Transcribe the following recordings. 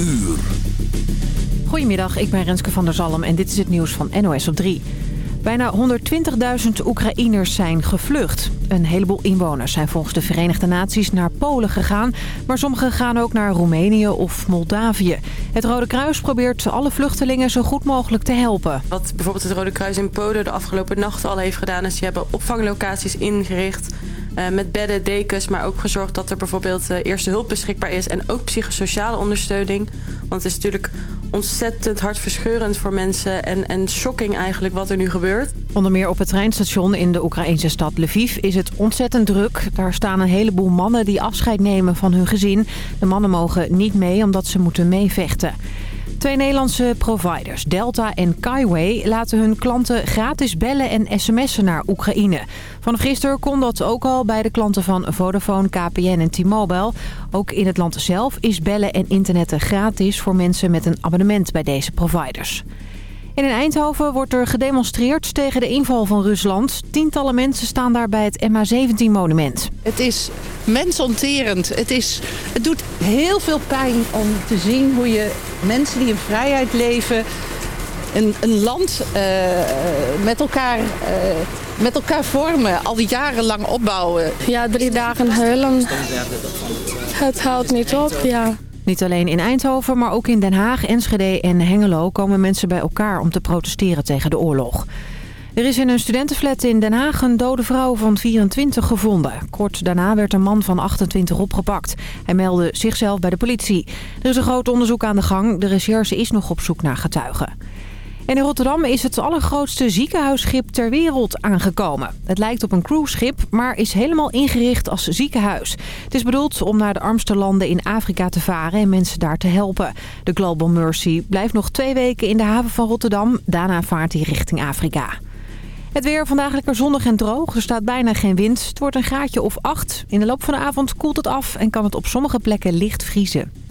Uur. Goedemiddag, ik ben Renske van der Zalm en dit is het nieuws van NOS op 3. Bijna 120.000 Oekraïners zijn gevlucht. Een heleboel inwoners zijn volgens de Verenigde Naties naar Polen gegaan... maar sommigen gaan ook naar Roemenië of Moldavië. Het Rode Kruis probeert alle vluchtelingen zo goed mogelijk te helpen. Wat bijvoorbeeld het Rode Kruis in Polen de afgelopen nacht al heeft gedaan... is ze hebben opvanglocaties ingericht uh, met bedden, dekens... maar ook gezorgd dat er bijvoorbeeld uh, eerste hulp beschikbaar is... en ook psychosociale ondersteuning. Want het is natuurlijk ontzettend hartverscheurend voor mensen... en, en shocking eigenlijk wat er nu gebeurt. Onder meer op het treinstation in de Oekraïnse stad Lviv is het ontzettend druk. Daar staan een heleboel mannen die afscheid nemen van hun gezin. De mannen mogen niet mee omdat ze moeten meevechten. Twee Nederlandse providers, Delta en Kaiway, laten hun klanten gratis bellen en sms'en naar Oekraïne. Vanaf gisteren kon dat ook al bij de klanten van Vodafone, KPN en T-Mobile. Ook in het land zelf is bellen en internetten gratis voor mensen met een abonnement bij deze providers. En in Eindhoven wordt er gedemonstreerd tegen de inval van Rusland. Tientallen mensen staan daar bij het MH17-monument. Het is mensonterend. Het, is, het doet heel veel pijn om te zien hoe je mensen die in vrijheid leven... een, een land uh, met, elkaar, uh, met elkaar vormen, al die jarenlang opbouwen. Ja, drie dagen huilen. Het houdt niet op, ja. Niet alleen in Eindhoven, maar ook in Den Haag, Enschede en Hengelo komen mensen bij elkaar om te protesteren tegen de oorlog. Er is in een studentenflat in Den Haag een dode vrouw van 24 gevonden. Kort daarna werd een man van 28 opgepakt. Hij meldde zichzelf bij de politie. Er is een groot onderzoek aan de gang. De recherche is nog op zoek naar getuigen. En in Rotterdam is het allergrootste ziekenhuisschip ter wereld aangekomen. Het lijkt op een cruiseschip, maar is helemaal ingericht als ziekenhuis. Het is bedoeld om naar de armste landen in Afrika te varen en mensen daar te helpen. De Global Mercy blijft nog twee weken in de haven van Rotterdam. Daarna vaart hij richting Afrika. Het weer vandaag lekker zonnig en droog. Er staat bijna geen wind. Het wordt een graadje of acht. In de loop van de avond koelt het af en kan het op sommige plekken licht vriezen.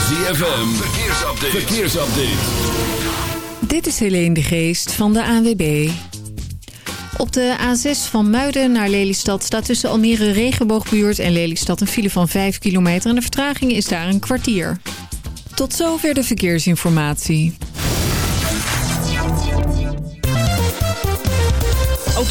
ZFM, verkeersupdate. verkeersupdate. Dit is Helene de Geest van de ANWB. Op de A6 van Muiden naar Lelystad staat tussen Almere Regenboogbuurt en Lelystad een file van 5 kilometer. En de vertraging is daar een kwartier. Tot zover de verkeersinformatie.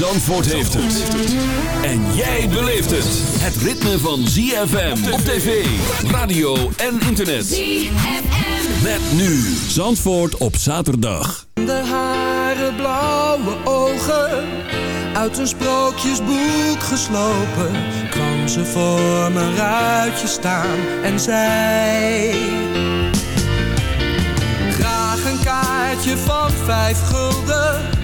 Zandvoort heeft het. En jij beleeft het. Het ritme van ZFM op tv, radio en internet. ZFM. Met nu Zandvoort op zaterdag. De haren, blauwe ogen, uit een sprookjesboek geslopen, kwam ze voor mijn ruitje staan en zei... Graag een kaartje van vijf gulden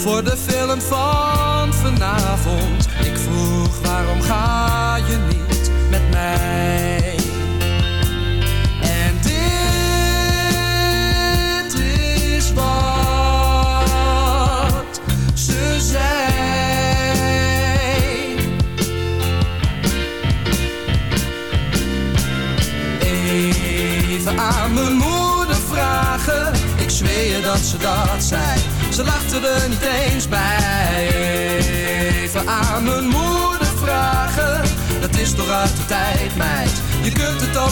voor de film van vanavond. Ik vroeg waarom ga je niet met mij?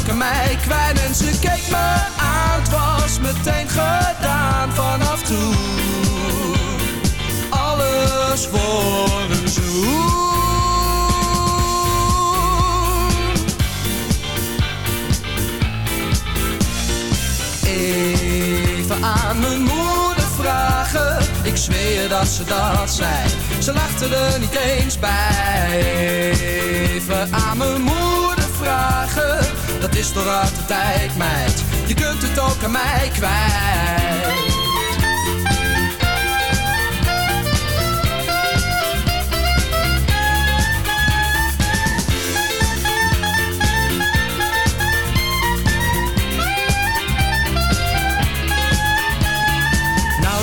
Aan mij kwijt. En ze keek me aan, het was meteen gedaan vanaf toen. Alles voor een zoen. Even aan mijn moeder vragen. Ik zweer dat ze dat zei. Ze lachten er niet eens bij. Even aan mijn moeder vragen. Dat is toch de tijd, meid. Je kunt het ook aan mij kwijt.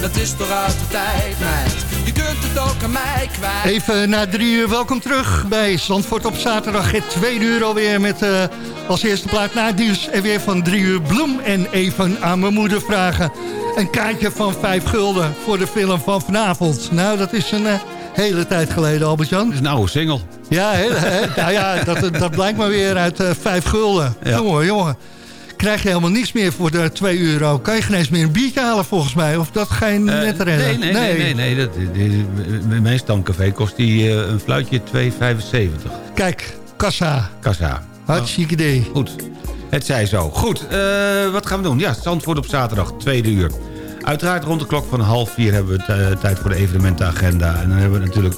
dat is toch uit de tijd, meid. Je kunt het ook aan mij kwijt. Even na drie uur, welkom terug bij Zandvoort op zaterdag. Het tweede uur alweer met uh, als eerste plaat na nieuws. En weer van drie uur bloem en even aan mijn moeder vragen. Een kaartje van vijf gulden voor de film van vanavond. Nou, dat is een uh, hele tijd geleden, Albert-Jan. Dat is een oude single. Ja, he, he, nou ja dat, dat blijkt maar weer uit uh, vijf gulden. Ja. Jongen, jongen krijg je helemaal niks meer voor de 2 euro. Kan je geen eens meer een biertje halen volgens mij? Of dat ga je net redden? Nee, nee, nee. nee, nee, Dat, bij mijn stamcafé kost die uh, een fluitje 2,75. Kijk, kassa. Kassa. Hartstikke idee. Goed. Het zij zo. Goed, uh, wat gaan we doen? Ja, Zandvoort op zaterdag, tweede uur. Uiteraard rond de klok van half vier hebben we tijd voor de evenementenagenda. En dan hebben we natuurlijk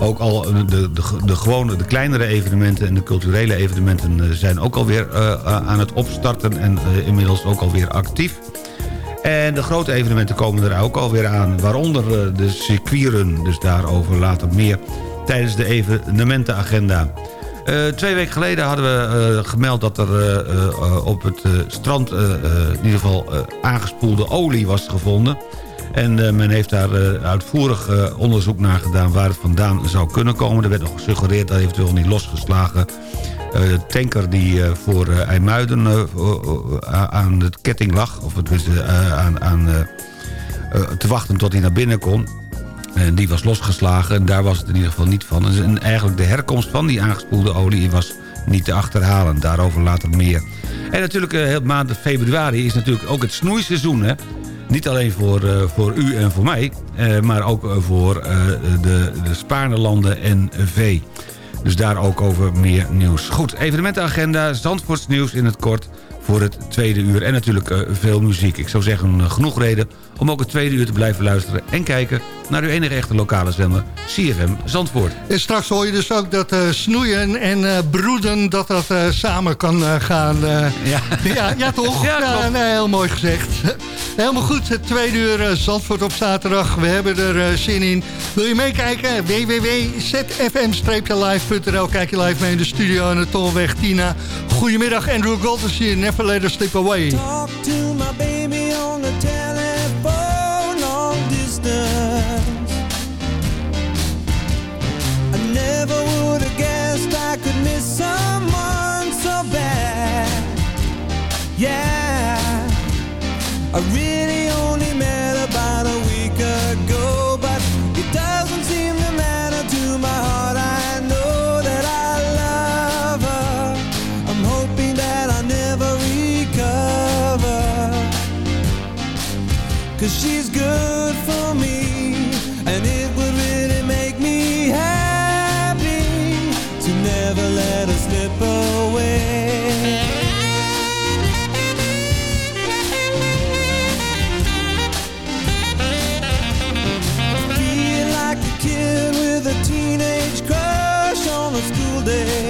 ook al de, de, de, gewone, de kleinere evenementen en de culturele evenementen eh, zijn ook alweer uh, aan het opstarten en inmiddels ook alweer actief. En de grote evenementen komen er ook alweer aan, waaronder de circuitrun, dus daarover later meer tijdens de evenementenagenda. Twee weken geleden hadden we gemeld dat er op het strand in ieder geval aangespoelde olie was gevonden. En uh, men heeft daar uh, uitvoerig uh, onderzoek naar gedaan waar het vandaan zou kunnen komen. Er werd nog gesuggereerd dat eventueel niet losgeslagen tanker die voor IJmuiden aan de ketting lag... of het was aan, aan te wachten tot hij naar binnen kon... En die was losgeslagen en daar was het in ieder geval niet van. En eigenlijk de herkomst van die aangespoelde olie was niet te achterhalen. Daarover later meer. En natuurlijk, heel maand februari is natuurlijk ook het snoeiseizoen. Hè? Niet alleen voor, uh, voor u en voor mij, uh, maar ook voor uh, de, de Spaarne en V. Dus daar ook over meer nieuws. Goed, evenementenagenda, Zandvoorts in het kort voor het tweede uur. En natuurlijk veel muziek. Ik zou zeggen, genoeg reden om ook het tweede uur te blijven luisteren... en kijken naar uw enige echte lokale zender, CFM Zandvoort. En straks hoor je dus ook dat uh, snoeien en broeden... dat dat samen kan gaan. ja. ja. Ja, toch? Ja, ja nee, heel mooi gezegd. Helemaal goed, het tweede uur Zandvoort op zaterdag. We hebben er zin in. Wil je meekijken? www.zfm-live.nl Kijk je live mee in de studio aan de Tolweg Tina. Goedemiddag, Andrew Golders hier. Never let us slip away. Talk to my baby on the telephone long distance. I never would have guessed I could miss someone so bad. Yeah, I really only met about a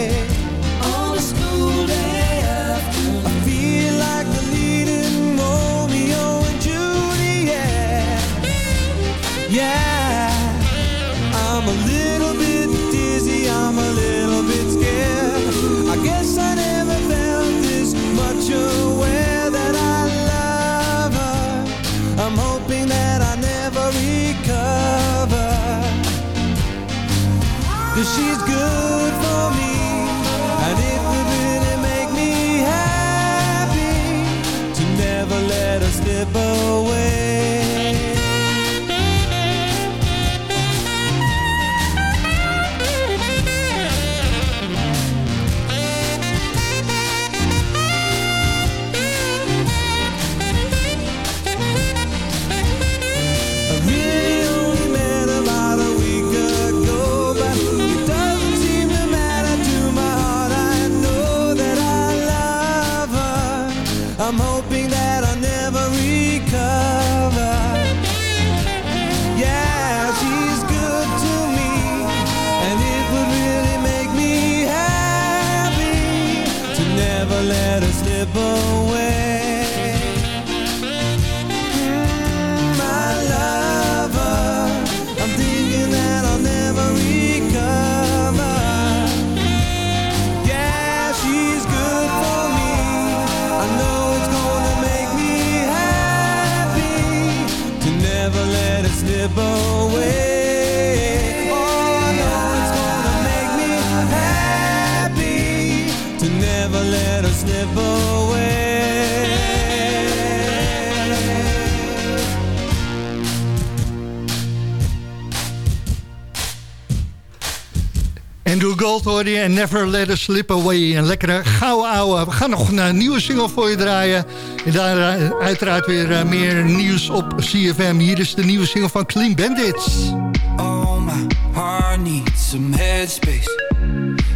Gold en Never Let Us Slip Away. Een lekkere gouden ouwe. We gaan nog een eh, nieuwe single voor je draaien. En daar eh, uiteraard weer eh, meer nieuws op CFM. Hier is de nieuwe single van Clean Bandits. Oh, my heart needs some headspace.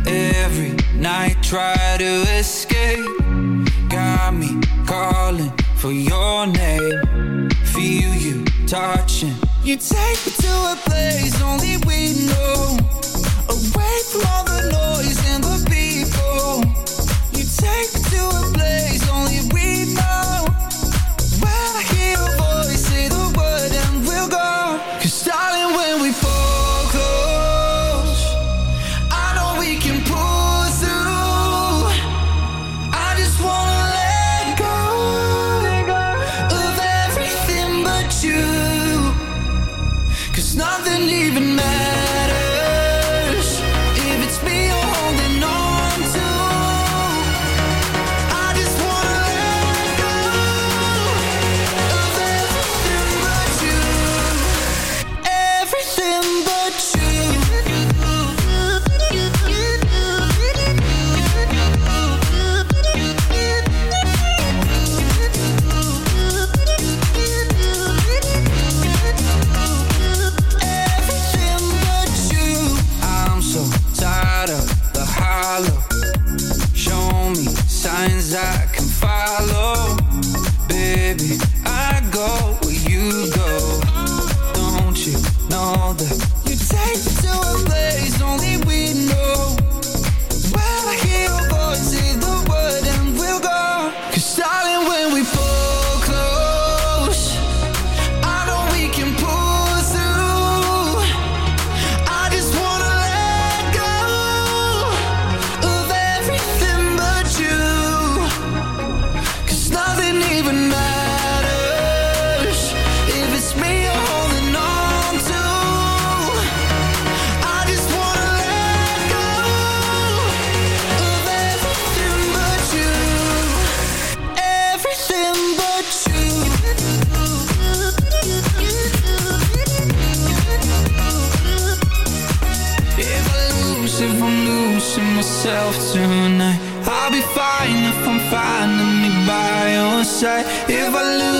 Every night try to escape. Got me calling for your name. Feel you touching. You take me to a place only we know. Away from all the noise and the people. You take you take by your side If I lose,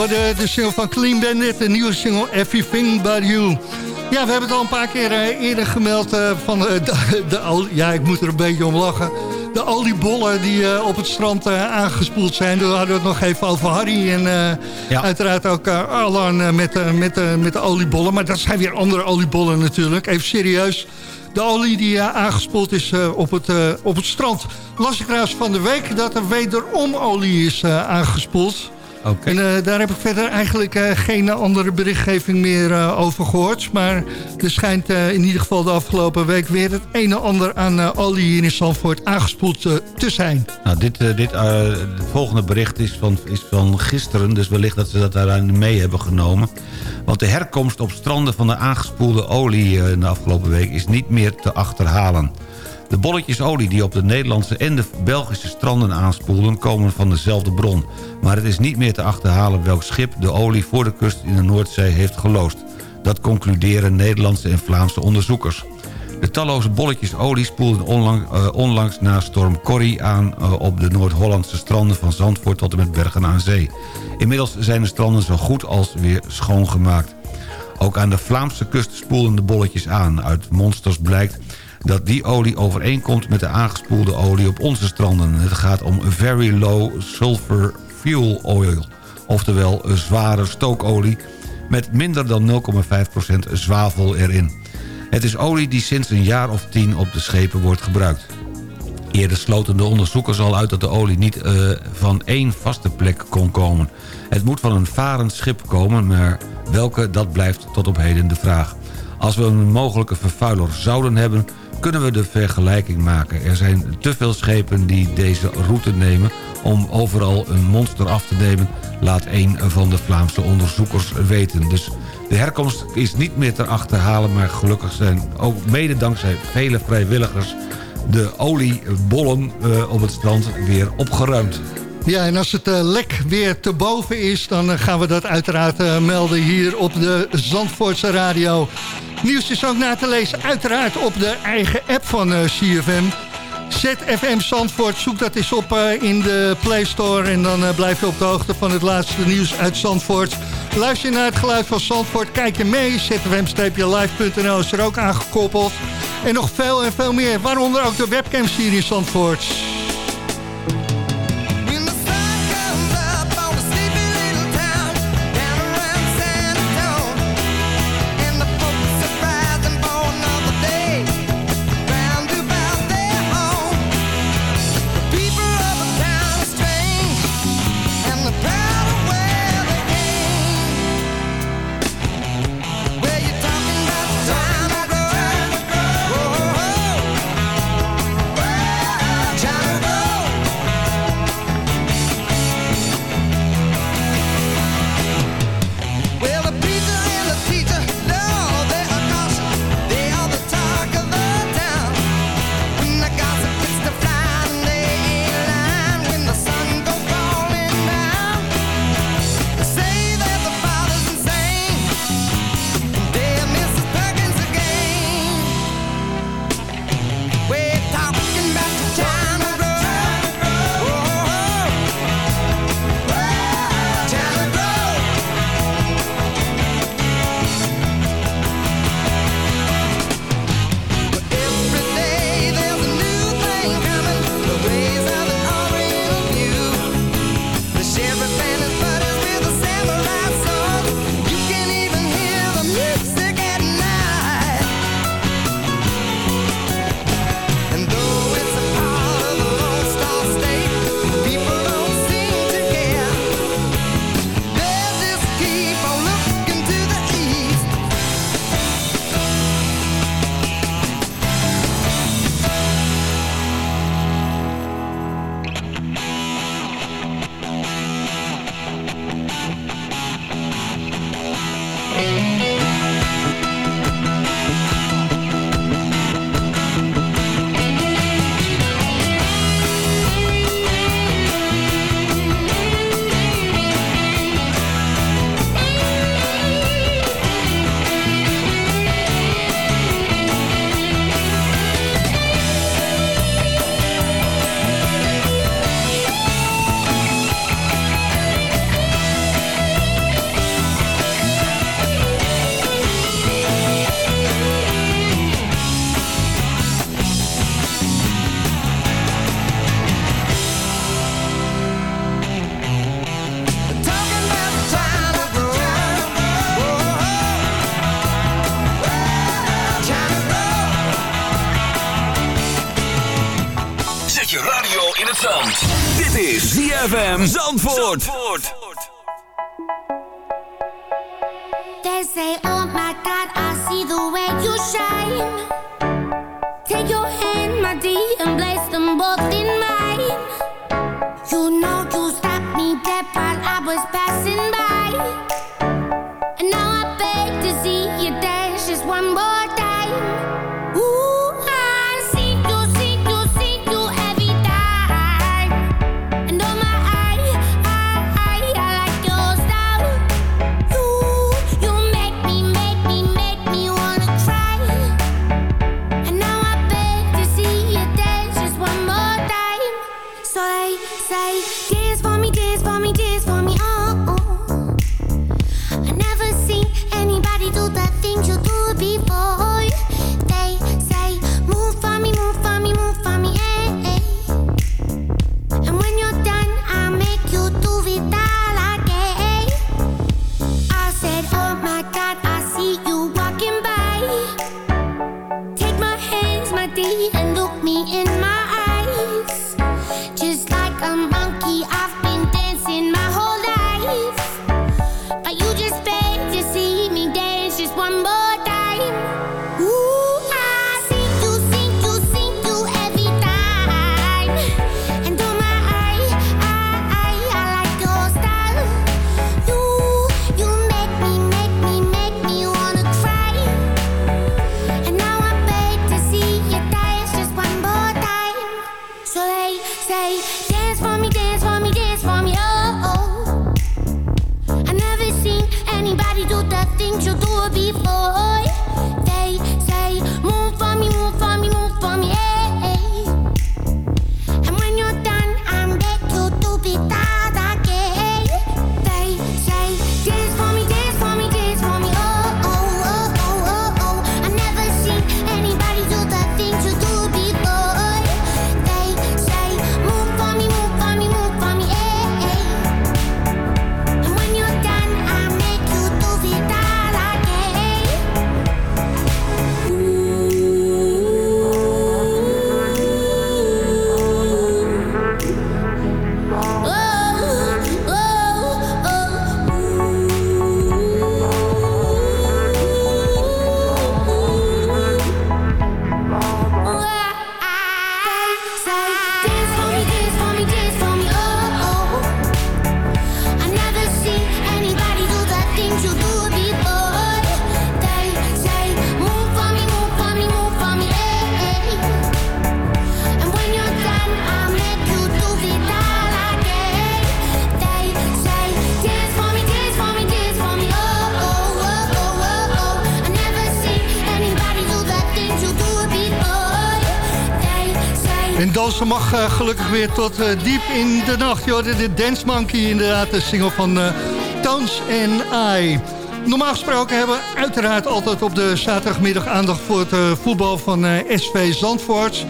hoorde de single van Clean Bandit, de nieuwe single Everything But You. Ja, we hebben het al een paar keer eh, eerder gemeld eh, van eh, de, de, al- Ja, ik moet er een beetje om lachen. De oliebollen die eh, op het strand aangespoeld zijn. Daar hadden we het nog even over Harry. En eh, uiteraard ook Alan met, met, met de oliebollen. Maar dat zijn weer andere oliebollen natuurlijk. Even serieus. De olie die aangespoeld is op, het, op het strand. Las ik trouwens van de week dat er wederom olie is aangespoeld. En eh, daar heb ik verder eigenlijk eh, geen andere berichtgeving meer eh, over gehoord. Maar er schijnt in ieder geval de afgelopen week weer het een en ander aan olie hier in Zandvoort aangespoeld te zijn. Nou, dit, dit het volgende bericht is van, is van gisteren, dus wellicht dat ze dat daarin mee hebben genomen. Want de herkomst op stranden van de aangespoelde olie in de afgelopen week is niet meer te achterhalen. De bolletjes olie die op de Nederlandse en de Belgische stranden aanspoelen... komen van dezelfde bron. Maar het is niet meer te achterhalen welk schip de olie voor de kust in de Noordzee heeft geloosd. Dat concluderen Nederlandse en Vlaamse onderzoekers. De talloze bolletjes olie spoelden uh, onlangs na storm Corrie aan... Uh, op de Noord-Hollandse stranden van Zandvoort tot en met Bergen aan Zee. Inmiddels zijn de stranden zo goed als weer schoongemaakt. Ook aan de Vlaamse kust spoelden de bolletjes aan. Uit monsters blijkt dat die olie overeenkomt met de aangespoelde olie op onze stranden. Het gaat om Very Low Sulfur Fuel Oil, oftewel zware stookolie met minder dan 0,5% zwavel erin. Het is olie die sinds een jaar of tien op de schepen wordt gebruikt. Eerder sloten de onderzoekers al uit dat de olie niet uh, van één vaste plek kon komen. Het moet van een varend schip komen, maar welke dat blijft tot op heden de vraag. Als we een mogelijke vervuiler zouden hebben kunnen we de vergelijking maken. Er zijn te veel schepen die deze route nemen om overal een monster af te nemen... laat een van de Vlaamse onderzoekers weten. Dus de herkomst is niet meer te achterhalen... maar gelukkig zijn ook mede dankzij vele vrijwilligers... de oliebollen uh, op het strand weer opgeruimd. Ja, en als het uh, lek weer te boven is... dan uh, gaan we dat uiteraard melden hier op de Zandvoortse radio. Nieuws is ook na te lezen uiteraard op de eigen app van CFM. ZFM Zandvoort, zoek dat eens op in de Play Store... en dan blijf je op de hoogte van het laatste nieuws uit Zandvoort. Luister naar het geluid van Zandvoort, kijk je mee. zfm-live.nl is er ook aangekoppeld. En nog veel en veel meer, waaronder ook de webcams hier in Zandvoort. Dit is ZFM Zandvoort. Zandvoort. Mag eh, gelukkig weer tot eh, diep in de nacht. Je de Dance Monkey inderdaad, de single van uh, Tones and I. Normaal gesproken hebben we uiteraard altijd op de zaterdagmiddag aandacht voor het eh, voetbal van eh, SV Zandvoort.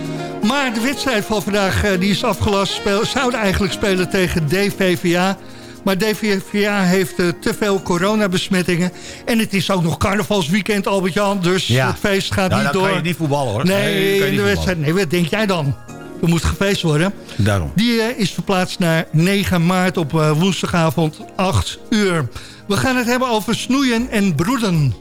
Maar de wedstrijd van vandaag eh, die is afgelast. Speel, zouden eigenlijk spelen tegen DVVA. Maar DVVA heeft eh, te veel coronabesmettingen. En het is ook nog carnavalsweekend, Albert-Jan. Dus Ja. het feest gaat Nou, niet dan door. kan je niet voetballen, hoor. Nee, Nee, dan in de wedstrijd. Nee, wat denk jij dan? Er moet gefeest worden. Daarom. Die eh, is verplaatst naar 9 maart op eh, woensdagavond 8 uur. We gaan het hebben over snoeien en broeden.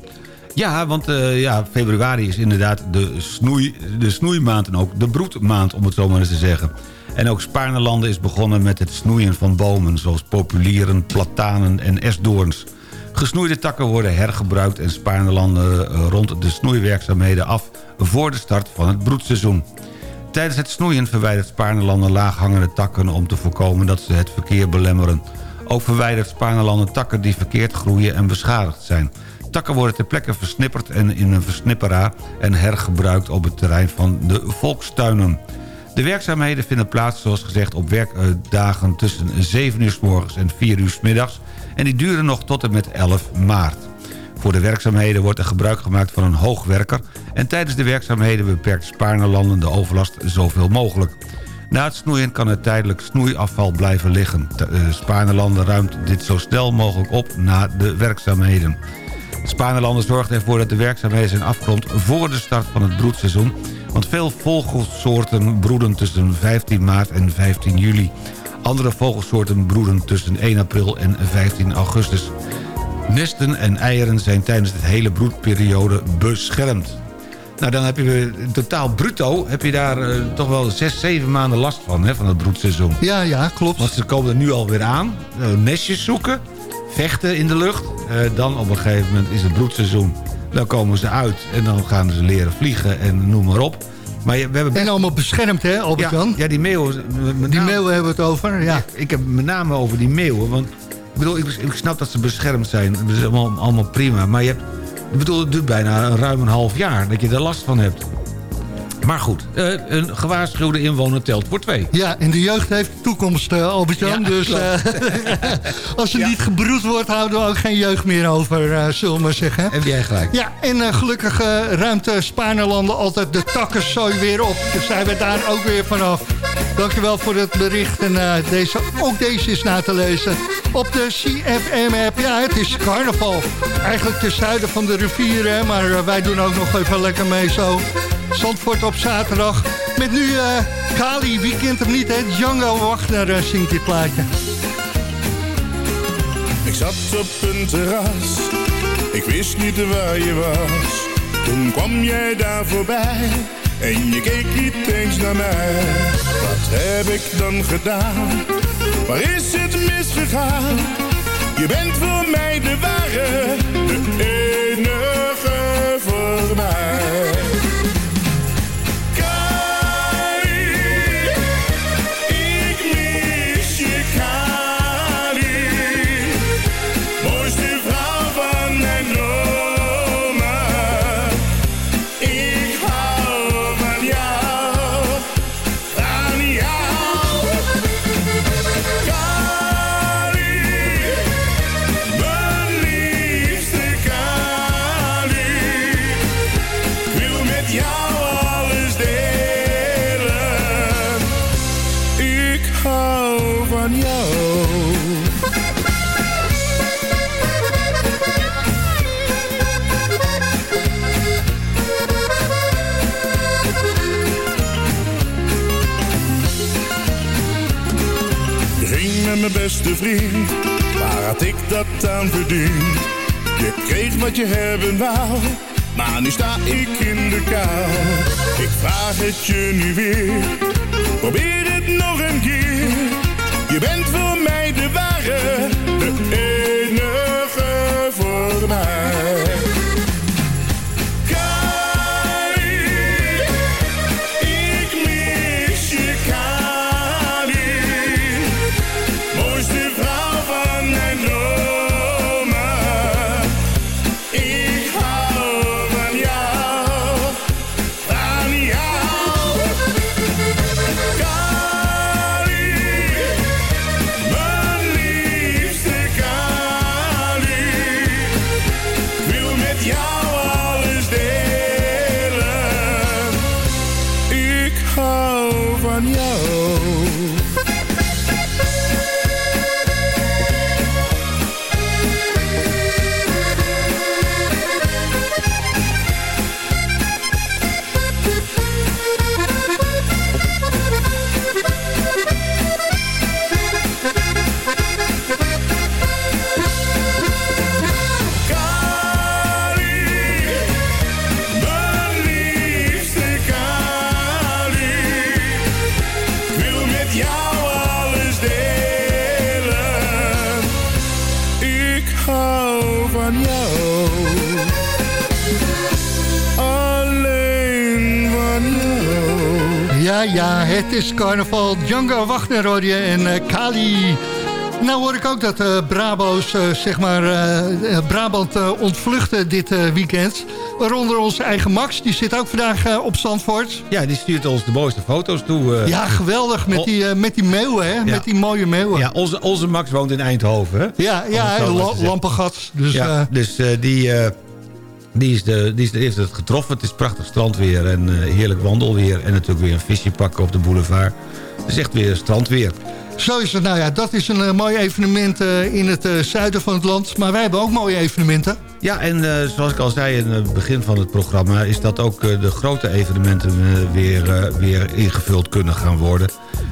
Ja, want eh, ja, februari is inderdaad de, snoei, de snoeimaand en ook de broedmaand, om het zo maar eens te zeggen. En ook Spaarnelanden is begonnen met het snoeien van bomen... zoals populieren, platanen en esdoorns. Gesnoeide takken worden hergebruikt en Spaarnelanden rond de snoeiwerkzaamheden af... voor de start van het broedseizoen. Tijdens het snoeien verwijdert Spaarnelanden laaghangende takken... om te voorkomen dat ze het verkeer belemmeren. Ook verwijdert Spaarnelanden takken die verkeerd groeien en beschadigd zijn. Takken worden ter plekke versnipperd en in een versnipperaar... en hergebruikt op het terrein van de volkstuinen. De werkzaamheden vinden plaats, zoals gezegd, op werkdagen tussen 7 uur s morgens en 4 uur s middags... en die duren nog tot en met 11 maart. Voor de werkzaamheden wordt er gebruik gemaakt van een hoogwerker... en tijdens de werkzaamheden beperkt Spaarnelanden de overlast zoveel mogelijk. Na het snoeien kan het tijdelijk snoeiafval blijven liggen. Eh, Spaarnelanden ruimt dit zo snel mogelijk op na de werkzaamheden. Spaarnelanden zorgt ervoor dat de werkzaamheden zijn afgerond voor de start van het broedseizoen... want veel vogelsoorten broeden tussen 15 maart en 15 juli. Andere vogelsoorten broeden tussen 1 april en 15 augustus. Nesten en eieren zijn tijdens de hele broedperiode beschermd. Nou, dan heb je in totaal bruto... heb je daar eh, toch wel zes, zeven maanden last van, hè, van het broedseizoen. Ja, ja, klopt. Want ze komen er nu alweer aan. eh, nestjes zoeken, vechten in de lucht. Eh, dan op een gegeven moment is het broedseizoen. Dan komen ze uit en dan gaan ze leren vliegen en noem maar op. Maar we hebben best... En allemaal beschermd, hè, Albert-Jan? Ja, ja, die meeuwen... Die meeuwen hebben we het over, ja. Ik heb het met name over die meeuwen. Want ik bedoel, ik, ik snap dat ze beschermd zijn. Dat is allemaal, allemaal prima. Maar je hebt... Ik bedoel, het duurt bijna ruim een half jaar dat je er last van hebt. Maar goed, eh, een gewaarschuwde inwoner telt voor twee. Ja, en de jeugd heeft toekomst, eh, Albert-Jan. Ja, dus eh, als er niet gebroed wordt, houden we ook geen jeugd meer over, zullen we maar zeggen. Heb jij gelijk. Ja, en gelukkig ruimt uh, Spaarnerlanden altijd de takkenzooi weer op. Dus zijn we daar ook weer vanaf. Dankjewel voor het bericht. En deze, ook deze is na te lezen op de CFM-app. Ja, het is carnaval. Eigenlijk ten zuiden van de rivier, hè, maar wij doen ook nog even lekker mee zo. Zandvoort op zaterdag. Met nu eh, Kali, wie kent hem niet, hè? Django Wagner uh, zingt dit plaatje. Ik zat op een terras, ik wist niet waar je was. Toen kwam jij daar voorbij en je keek niet eens naar mij. Wat heb ik dan gedaan? Waar is het misgegaan? Je bent voor mij de ware, de enige mijn beste vriend, waar had ik dat aan verdiend? Je kreeg wat je hebben wou, maar nu sta ik in de kou. Ik vraag het je nu weer, probeer is carnaval. Django Wagner hoor je en eh, Kali. Nou hoor ik ook dat eh, Brabo's, eh, zeg maar, Brabant ontvluchten dit weekend. Waaronder onze eigen Max, die zit ook vandaag op Zandvoort. Ja, die stuurt ons de mooiste foto's toe. Ja, geweldig, met die, met die meeuwen, hè? Met die mooie meeuwen. Ja, onze, onze Max woont in Eindhoven, hè? Ja, ja, zeggen. lampengat. Dus, ja, dus die, die, is de, die is de, heeft het getroffen. Het is prachtig strandweer en eh, heerlijk wandelweer. En natuurlijk weer een visje pakken op de boulevard. Het is echt weer strandweer. Zo is het. Nou ja, dat is een eh, mooi evenement eh, in het zuiden van het land. Maar wij hebben ook mooie evenementen. Ja, en zoals ik al zei in het begin van het programma... is dat ook de grote evenementen weer, weer ingevuld kunnen gaan worden.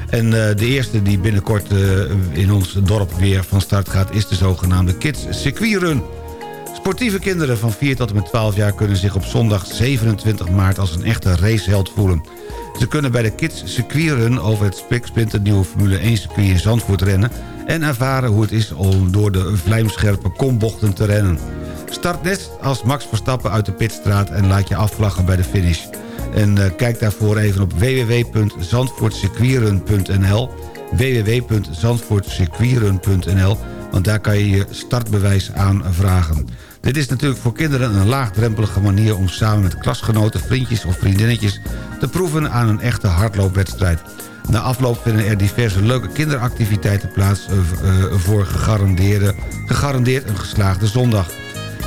En de eerste die binnenkort in ons dorp weer van start gaat... is de zogenaamde Kids Circuit Run. Sportieve kinderen van 4 tot en met 12 jaar... kunnen zich op zondag 27 maart als een echte raceheld voelen. Ze kunnen bij de Kids circuitrun over het nieuwe Formule 1 circuit in Zandvoort rennen... en ervaren hoe het is om door de vlijmscherpe kombochten te rennen. Start net als Max Verstappen uit de pitstraat en laat je afvlaggen bij de finish. En uh, kijk daarvoor even op www.zandvoortcircuitrun.nl www.zandvoortcircuitrun.nl want daar kan je je startbewijs aanvragen. Dit is natuurlijk voor kinderen een laagdrempelige manier... om samen met klasgenoten, vriendjes of vriendinnetjes... te proeven aan een echte hardloopwedstrijd. Na afloop vinden er diverse leuke kinderactiviteiten plaats... Uh, voor gegarandeerde, gegarandeerd een geslaagde zondag.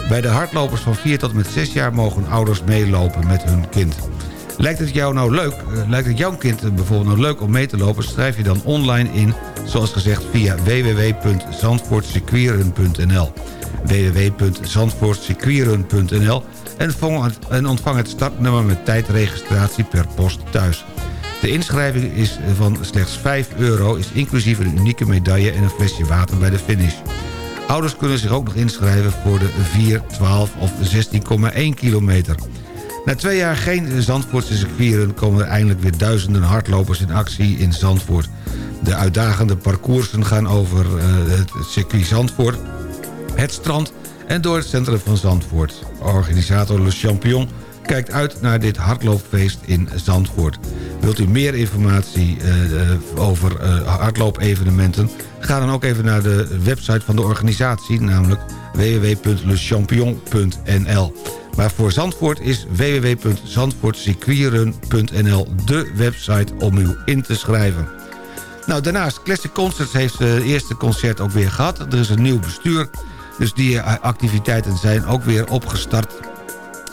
Bij de hardlopers van 4 tot met 6 jaar... mogen ouders meelopen met hun kind. Lijkt het jou nou leuk, uh, lijkt het jouw kind bijvoorbeeld nou leuk om mee te lopen... schrijf je dan online in, zoals gezegd, via www.zandvoortcircuitrun.nl www.zandvoortcircuitrun.nl en ontvang het startnummer met tijdregistratie per post thuis. De inschrijving is van slechts 5 euro, is inclusief een unieke medaille en een flesje water bij de finish. Ouders kunnen zich ook nog inschrijven voor de 4, 12 of 16,1 kilometer. Na twee jaar geen Zandvoortse circuitrun komen er eindelijk weer duizenden hardlopers in actie in Zandvoort. De uitdagende parcoursen gaan over uh, het circuit Zandvoort, het strand en door het centrum van Zandvoort. Organisator Le Champion kijkt uit naar dit hardloopfeest in Zandvoort. Wilt u meer informatie uh, over uh, hardloopevenementen? Ga dan ook even naar de website van de organisatie, namelijk www.lechampion.nl. Maar voor Zandvoort is www.zandvoortcircuitrun.nl de website om u in te schrijven. Nou, daarnaast, Classic Concerts heeft het eerste concert ook weer gehad. Er is een nieuw bestuur, dus die activiteiten zijn ook weer opgestart.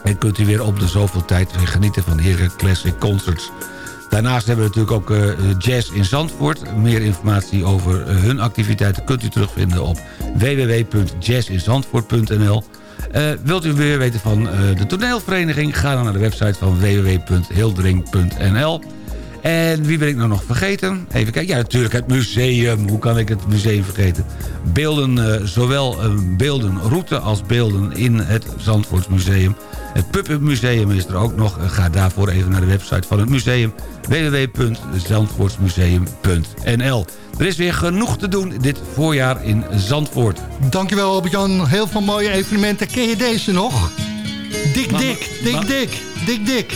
En kunt u weer op de zoveel tijd weer genieten van heren Classic Concerts. Daarnaast hebben we natuurlijk ook uh, Jazz in Zandvoort. Meer informatie over hun activiteiten kunt u terugvinden op www.jazzinzandvoort.nl. Wilt u meer weten van de toneelvereniging? Ga dan naar de website van www.hildering.nl. En wie ben ik nou nog vergeten? Even kijken. Ja, natuurlijk het museum. Hoe kan ik het museum vergeten? Beelden, zowel een beeldenroute als beelden in het Zandvoortsmuseum. Het Puppenmuseum is er ook nog. Ga daarvoor even naar de website van het museum www.zandvoortsmuseum.nl Er is weer genoeg te doen dit voorjaar in Zandvoort. Dankjewel Albert-Jan. Heel veel mooie evenementen. Ken je deze nog? Dik Dik, Dik Dik, Dik Dik.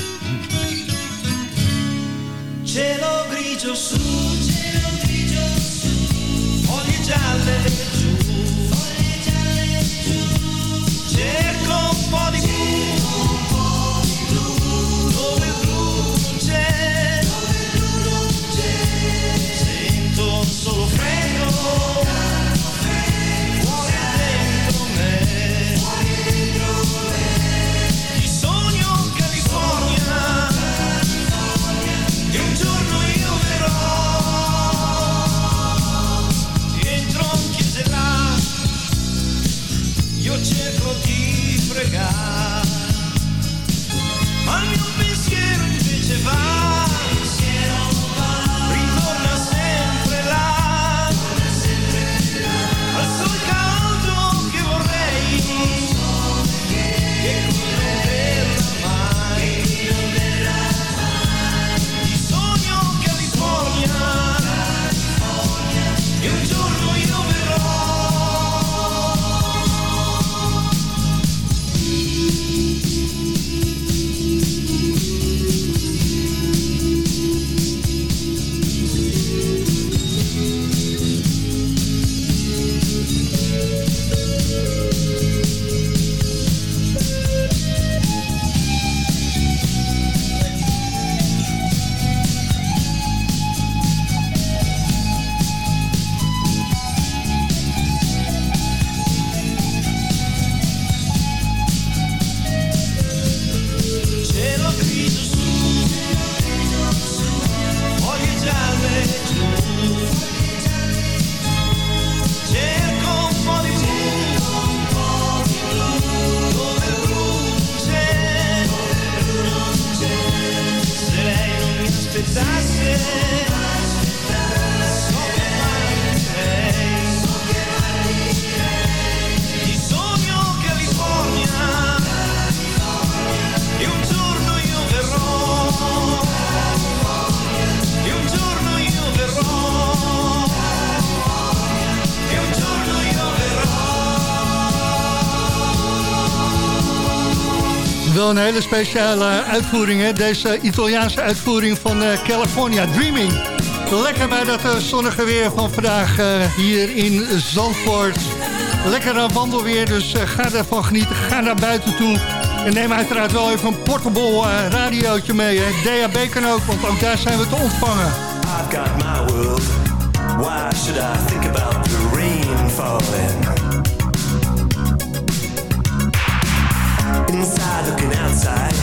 Cielo grigio su, cielo grigio su, foglie gialle giù, foglie gialle giù, cerco un po' di een hele speciale uitvoering, hè? Deze Italiaanse uitvoering van eh, California Dreaming. Lekker bij dat eh, zonnige weer van vandaag eh, hier in Zandvoort. Lekker wandelweer, dus ga ervan genieten. Ga naar buiten toe. En neem uiteraard wel even een portable radiootje mee. Hè? DAB kan ook, want ook daar zijn we te ontvangen. Got my. Why should I think about the rain falling? Inside looking outside,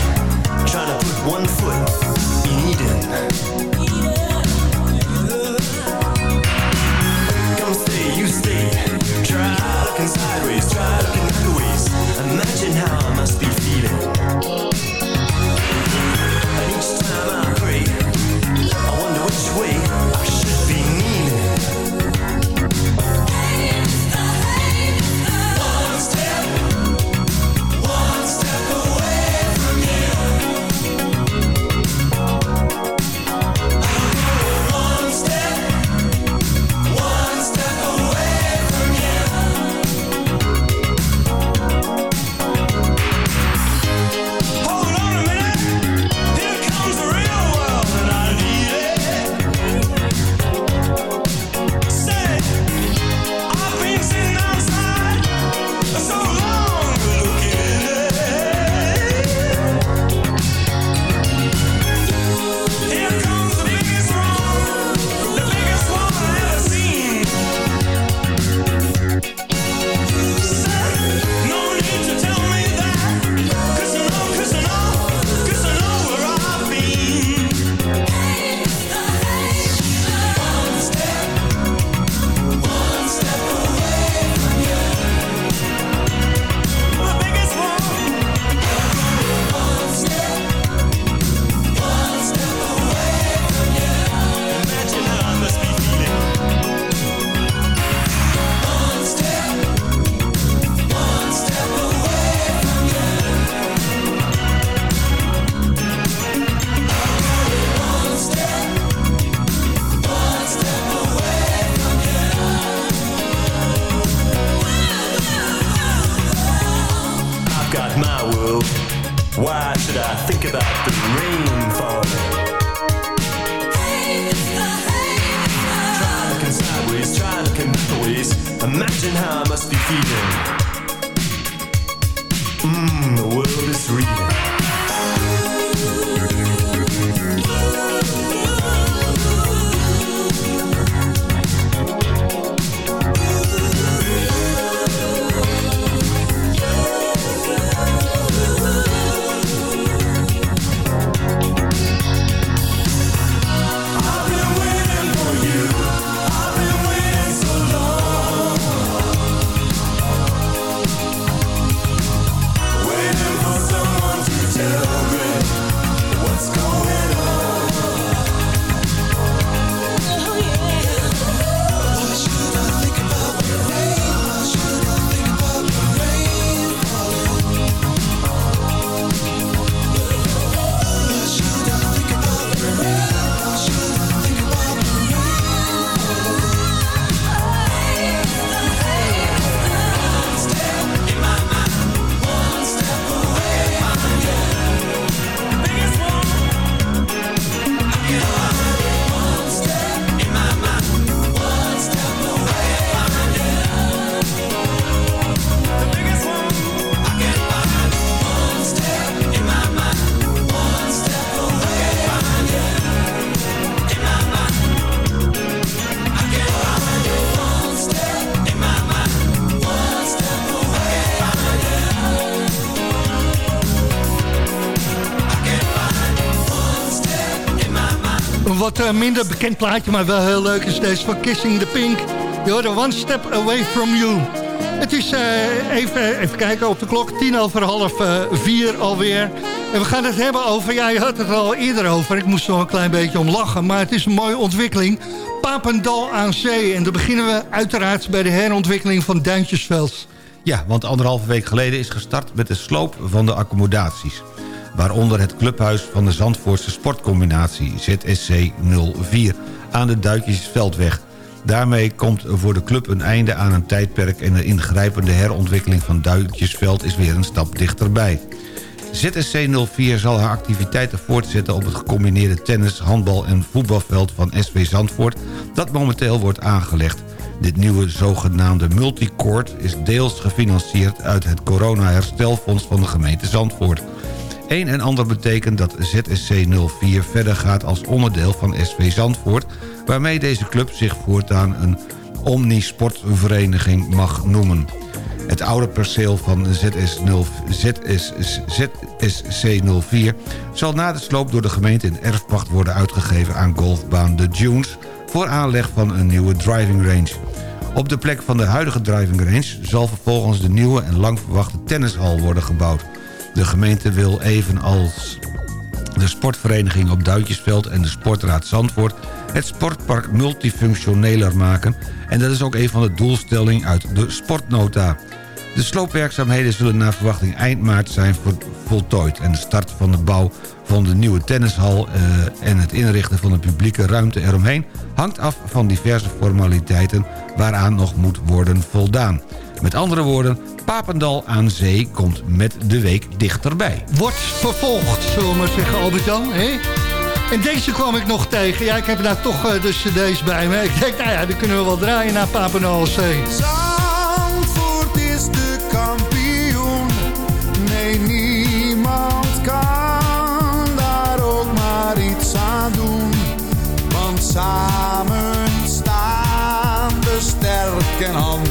trying to put one foot in Eden. Come stay, you stay. Try looking sideways, try looking wat eh, minder bekend plaatje, maar wel heel leuk is deze van Kissing the Pink. Je hoorde One Step Away From You. Het is eh, even, even kijken op de klok, tien over half eh, vier alweer. En we gaan het hebben over, ja je had het al eerder over. Ik moest er een klein beetje om lachen, maar het is een mooie ontwikkeling. Papendal aan zee. En dan beginnen we uiteraard bij de herontwikkeling van Duintjesveld. Ja, want anderhalve week geleden is gestart met de sloop van de accommodaties. Waaronder het clubhuis van de Zandvoortse Sportcombinatie ZSC 04 aan de Duintjesveldweg. Daarmee komt voor de club een einde aan een tijdperk... en de ingrijpende herontwikkeling van Duintjesveld is weer een stap dichterbij. ZSC 04 zal haar activiteiten voortzetten op het gecombineerde tennis, handbal en voetbalveld van SV Zandvoort... dat momenteel wordt aangelegd. Dit nieuwe zogenaamde multicourt is deels gefinancierd uit het corona-herstelfonds van de gemeente Zandvoort. Een en ander betekent dat ZSC 04 verder gaat als onderdeel van SV Zandvoort... waarmee deze club zich voortaan een omnisportvereniging mag noemen. Het oude perceel van ZS 0, ZS, ZSC 04 zal na de sloop door de gemeente in erfpacht worden uitgegeven aan golfbaan The Dunes... voor aanleg van een nieuwe driving range. Op de plek van de huidige driving range zal vervolgens de nieuwe en lang verwachte tennishal worden gebouwd. De gemeente wil evenals de sportvereniging op Duintjesveld en de Sportraad Zandvoort... het sportpark multifunctioneler maken... en dat is ook een van de doelstellingen uit de sportnota. De sloopwerkzaamheden zullen naar verwachting eind maart zijn voltooid... en de start van de bouw van de nieuwe tennishal... Uh, en het inrichten van de publieke ruimte eromheen... hangt af van diverse formaliteiten waaraan nog moet worden voldaan. Met andere woorden, Papendal aan Zee komt met de week dichterbij. Wordt vervolgd, zullen we maar zeggen, Albert-Jan. En deze kwam ik nog tegen. Ja, ik heb daar toch uh, de cd's bij me. Ik denk, nou ja, die kunnen we wel draaien naar Papendal Zee. Zandvoort is de kampioen. Nee, niemand kan daar ook maar iets aan doen. Want samen staan we sterk en hand.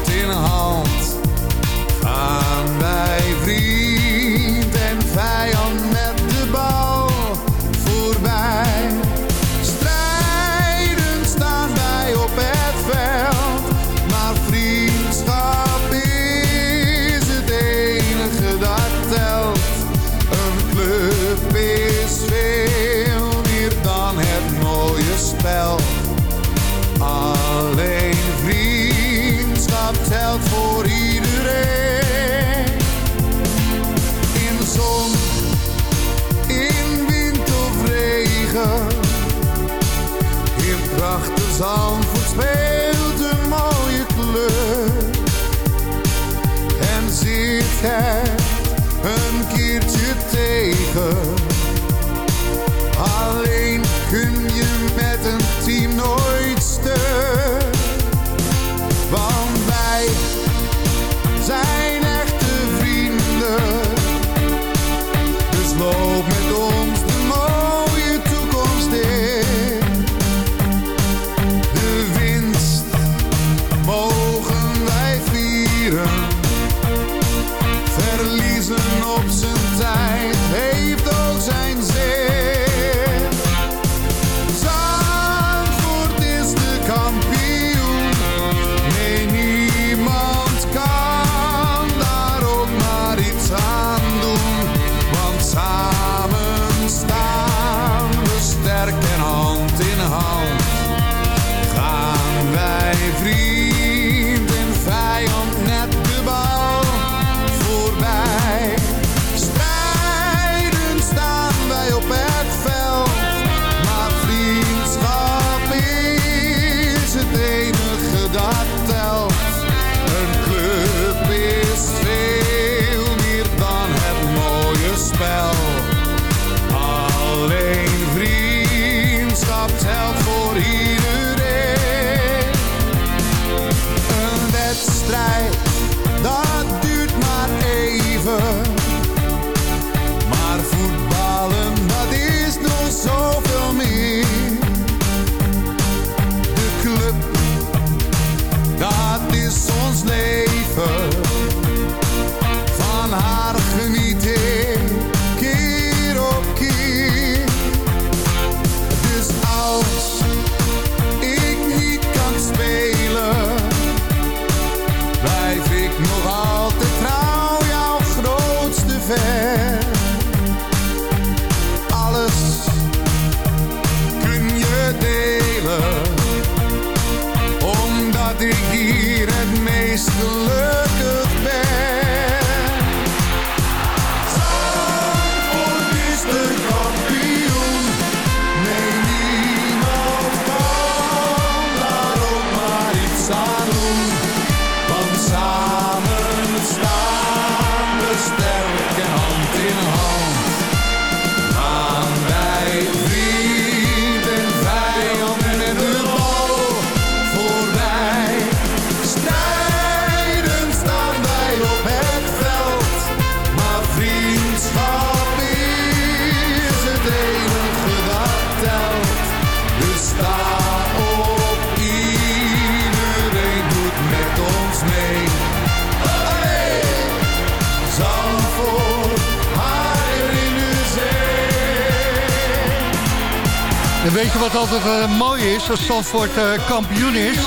Als Zandvoort eh, kampioen is?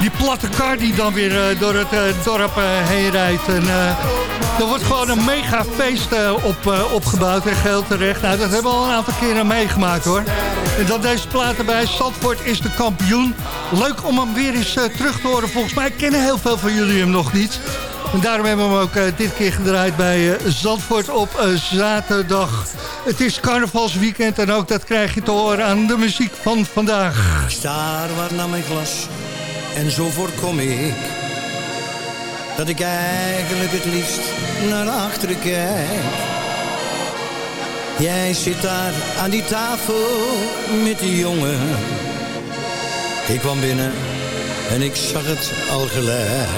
Die platte kar die dan weer eh, door het eh, dorp heen rijdt. En, er wordt gewoon een mega feest op, opgebouwd en geheel terecht. Nou, dat hebben we al een aantal keren meegemaakt hoor. En dan deze plaat erbij. Zandvoort is de kampioen. Leuk om hem weer eens terug te horen. Volgens mij kennen heel veel van jullie hem nog niet. En daarom hebben we hem ook dit keer gedraaid bij Zandvoort op zaterdag. Het is carnavalsweekend en ook dat krijg je te horen aan de muziek van vandaag. Ik sta waar naar mijn glas en zo voorkom ik dat ik eigenlijk het liefst naar achteren kijk. Jij zit daar aan die tafel met die jongen. Ik kwam binnen en ik zag het al gelijk.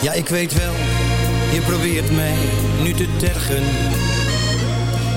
Ja, ik weet wel, je probeert mij nu te tergen.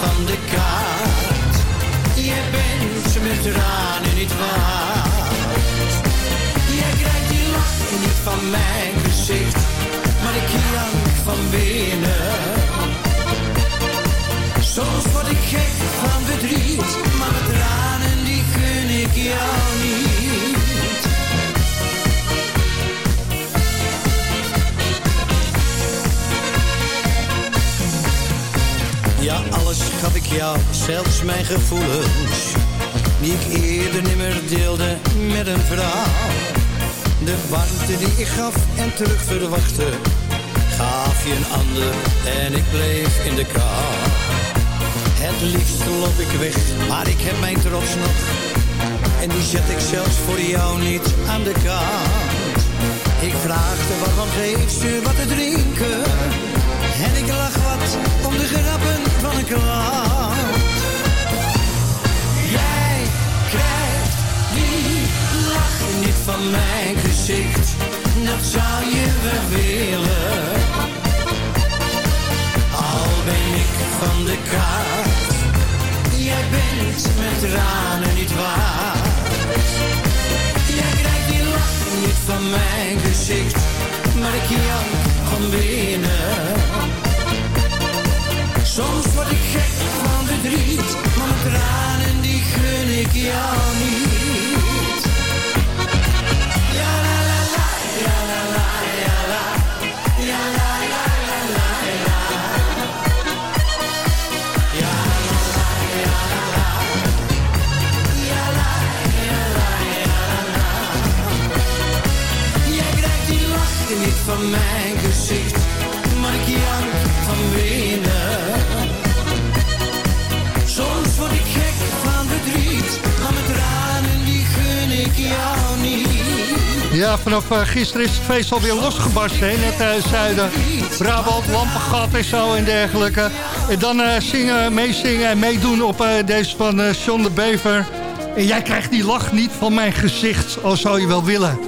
Van de kaart, jij bent met tranen niet waard. Jij krijgt die lach niet van mijn gezicht, maar ik jank van binnen. Soms word ik gek van verdriet, maar de tranen die gun ik jou niet. Ja, alles gaf ik jou, zelfs mijn gevoelens, die ik eerder nimmer deelde met een vrouw. De warmte die ik gaf en terug verwachtte, gaf je een ander en ik bleef in de kou. Het liefst loop ik weg, maar ik heb mijn trots nog. En die zet ik zelfs voor jou niet aan de kant. Ik vraagde waarom geeft ze wat te drinken. En ik lach wat om de grappen van een klant. Jij krijgt die lach niet van mijn gezicht. Dat zou je wel willen. Al ben ik van de kaart. Jij bent met tranen niet waard. Gun Vanaf eh, gisteren is het feest alweer losgebarsten, net uit zuiden. Brabant, Lampengat en zo en dergelijke. En dan eh, zingen, meezingen en meedoen op eh, deze van eh John de Bever. En jij krijgt die lach niet van mijn gezicht, al zou je wel willen.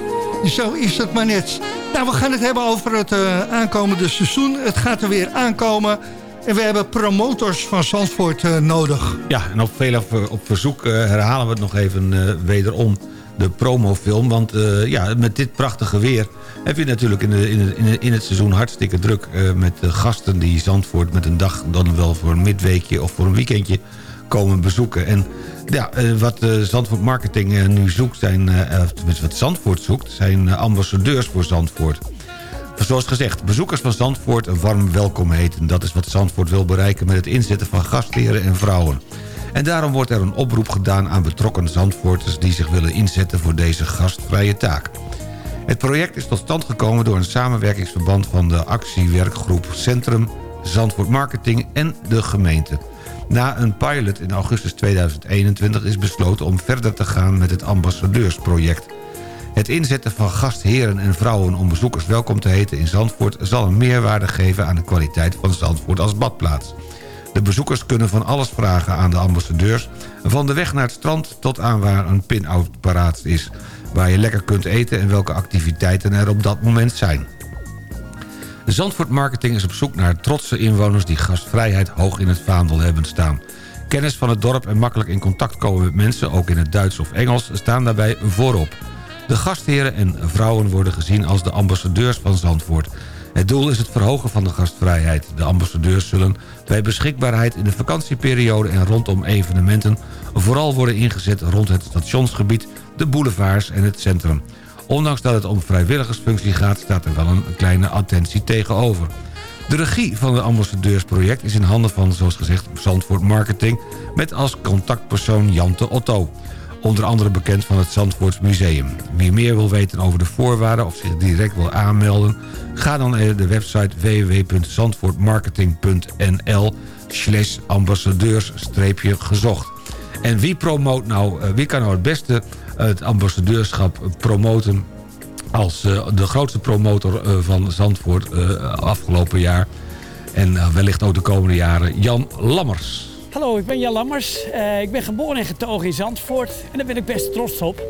Zo is het maar net. Nou, we gaan het hebben over het eh, aankomende seizoen. Het gaat er weer aankomen. En we hebben promotors van Zandvoort eh, nodig. Ja, en op op, op verzoek eh, herhalen we het nog even eh, wederom de promofilm. Want eh, ja, met dit prachtige weer heb je natuurlijk in, de, in, het, in, het, seizoen hartstikke druk... eh, met gasten die Zandvoort met een dag dan wel voor een midweekje of voor een weekendje komen bezoeken. En ja, eh, wat Zandvoort Marketing nu zoekt, zijn, of wat Zandvoort zoekt... zijn ambassadeurs voor Zandvoort. Zoals gezegd, bezoekers van Zandvoort een warm welkom heten. Dat is wat Zandvoort wil bereiken met het inzetten van gastheren en vrouwen. En daarom wordt er een oproep gedaan aan betrokken Zandvoorters... die zich willen inzetten voor deze gastvrije taak. Het project is tot stand gekomen door een samenwerkingsverband... van de actiewerkgroep Centrum, Zandvoort Marketing en de gemeente. Na een pilot in augustus 2021 is besloten om verder te gaan met het ambassadeursproject... Het inzetten van gastheren en vrouwen om bezoekers welkom te heten in Zandvoort... zal een meerwaarde geven aan de kwaliteit van Zandvoort als badplaats. De bezoekers kunnen van alles vragen aan de ambassadeurs... van de weg naar het strand tot aan waar een pin-out paraat is... waar je lekker kunt eten en welke activiteiten er op dat moment zijn. Zandvoort Marketing is op zoek naar trotse inwoners... die gastvrijheid hoog in het vaandel hebben staan. Kennis van het dorp en makkelijk in contact komen met mensen... ook in het Duits of Engels, staan daarbij voorop. De gastheren en vrouwen worden gezien als de ambassadeurs van Zandvoort. Het doel is het verhogen van de gastvrijheid. De ambassadeurs zullen bij beschikbaarheid in de vakantieperiode... en rondom evenementen vooral worden ingezet rond het stationsgebied... de boulevards en het centrum. Ondanks dat het om vrijwilligersfunctie gaat... staat er wel een kleine attentie tegenover. De regie van het ambassadeursproject is in handen van, zoals gezegd, Zandvoort Marketing... met als contactpersoon Jante Otto. Onder andere bekend van het Zandvoorts Museum. Wie meer wil weten over de voorwaarden of zich direct wil aanmelden... ga dan naar de website www.zandvoortmarketing.nl slash ambassadeurs-gezocht. En wie, promoot nou, eh, wie kan nou het beste het ambassadeurschap promoten als eh, de grootste promotor eh, van Zandvoort afgelopen jaar. En wellicht ook de komende jaren, Jan Lammers. Hallo, ik ben Jan Lammers. Eh, ik ben geboren en getogen in Zandvoort. En daar ben ik best trots op.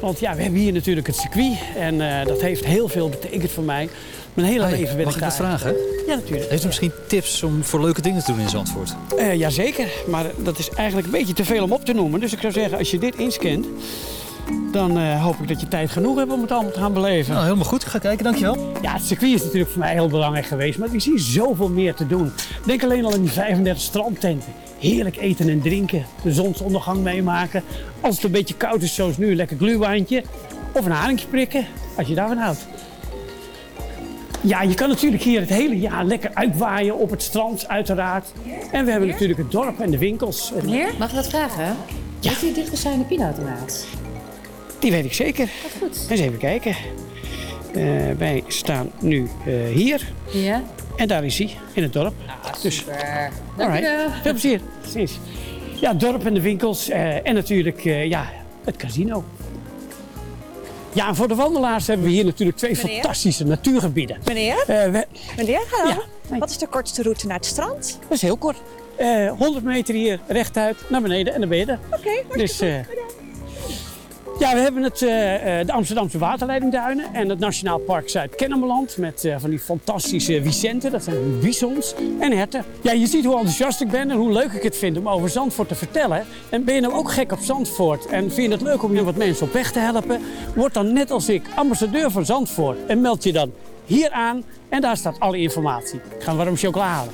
Want ja, we hebben hier natuurlijk het circuit. En eh, dat heeft heel veel betekend voor mij. Mijn hele leven ben mag ik ik wat daar. vragen? Ja, natuurlijk. Heeft u misschien tips om voor leuke dingen te doen in Zandvoort? Eh, jazeker, maar dat is eigenlijk een beetje te veel om op te noemen. Dus ik zou zeggen, als je dit inscant, dan eh, hoop ik dat je tijd genoeg hebt om het allemaal te gaan beleven. Nou, helemaal goed. Ik ga kijken, dankjewel. Ja, het circuit is natuurlijk voor mij heel belangrijk geweest, maar ik zie zoveel meer te doen. Denk alleen al aan die 35 strandtenten. Heerlijk eten en drinken, de zonsondergang meemaken. Als het een beetje koud is zoals nu, een lekker gluwijntje. Of een haringje prikken, als je daarvan houdt. Ja, je kan natuurlijk hier het hele jaar lekker uitwaaien op het strand, uiteraard. En we hebben natuurlijk het dorp en de winkels. Meneer, mag ik wat vragen? Ja. Weet u dichtbijzijnde pinautomaat? Die weet ik zeker. goed. Eens even kijken. Eh, wij staan nu eh, hier. Ja. En daar is hij, in het dorp. dus, Super. Dank alright. wel. Veel plezier. Precies. Ja, het dorp en de winkels. eh, en natuurlijk ja, het casino. Ja, en voor de wandelaars hebben we hier natuurlijk twee Meneer? fantastische natuurgebieden. Meneer? We- Meneer, hallo. Wat is de kortste route naar het strand? dat is heel kort. Eh 100 meter hier rechtuit naar beneden en dan ben je er. Oké, Dus, eh, ja, we hebben het, eh, eh, de Amsterdamse waterleidingduinen en het Nationaal Park Zuid-Kennemerland met eh, van die fantastische Vicenten, dat zijn bisons en herten. Ja, je ziet hoe enthousiast ik ben en hoe leuk ik het vind om over Zandvoort te vertellen. En ben je nou ook gek op Zandvoort en vind je het leuk om hier wat mensen op weg te helpen? Word dan net als ik ambassadeur van Zandvoort en meld je dan hier aan en daar staat alle informatie. Ik ga warm chocola halen.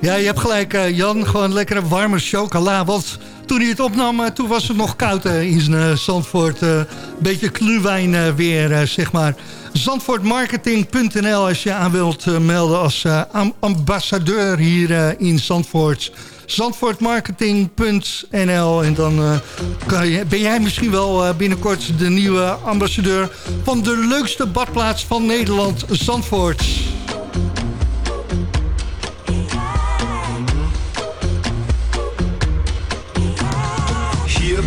Ja, je hebt gelijk, Jan. Gewoon lekkere warme chocola. Toen hij het opnam, eh, toen was het nog koud eh, in eh, Zandvoort. Een beetje kluwijn weer, zeg maar. Zandvoortmarketing.nl als je aan wilt melden als am- ambassadeur hier in Zandvoort. Zandvoortmarketing.nl En dan ben jij misschien wel binnenkort de nieuwe ambassadeur... van de leukste badplaats van Nederland, Zandvoort.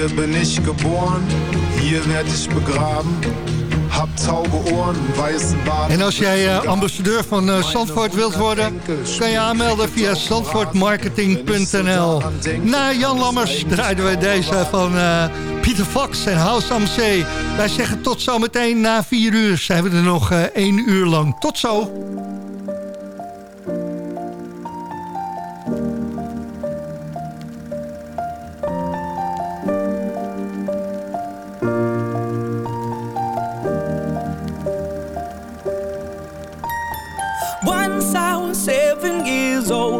Hier bin ich geboren, hier werd ich begraben. Hab tauge Ohren, weißen Bart. En als jij eh, ambassadeur van eh, Zandvoort wilt worden... kan je aanmelden via zandvoortmarketing.nl. Na Jan Lammers draaiden we deze van eh, Pieter Fox en House am Zee. Wij zeggen tot zometeen na vier uur. Zijn we er nog één uur lang. Tot zo.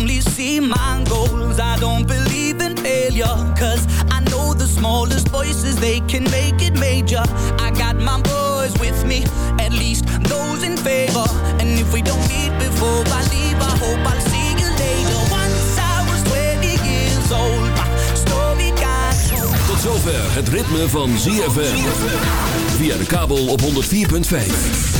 Only see my goals. I don't believe in failure. Cause I know the smallest voices, they can make it major. I got my boys with me, at least those in favor. And if we don't meet before I leave, I hope I'll see you later. Once I was 20 years old, my story got told. Tot zover het ritme van ZFM. Via de kabel op 104.5.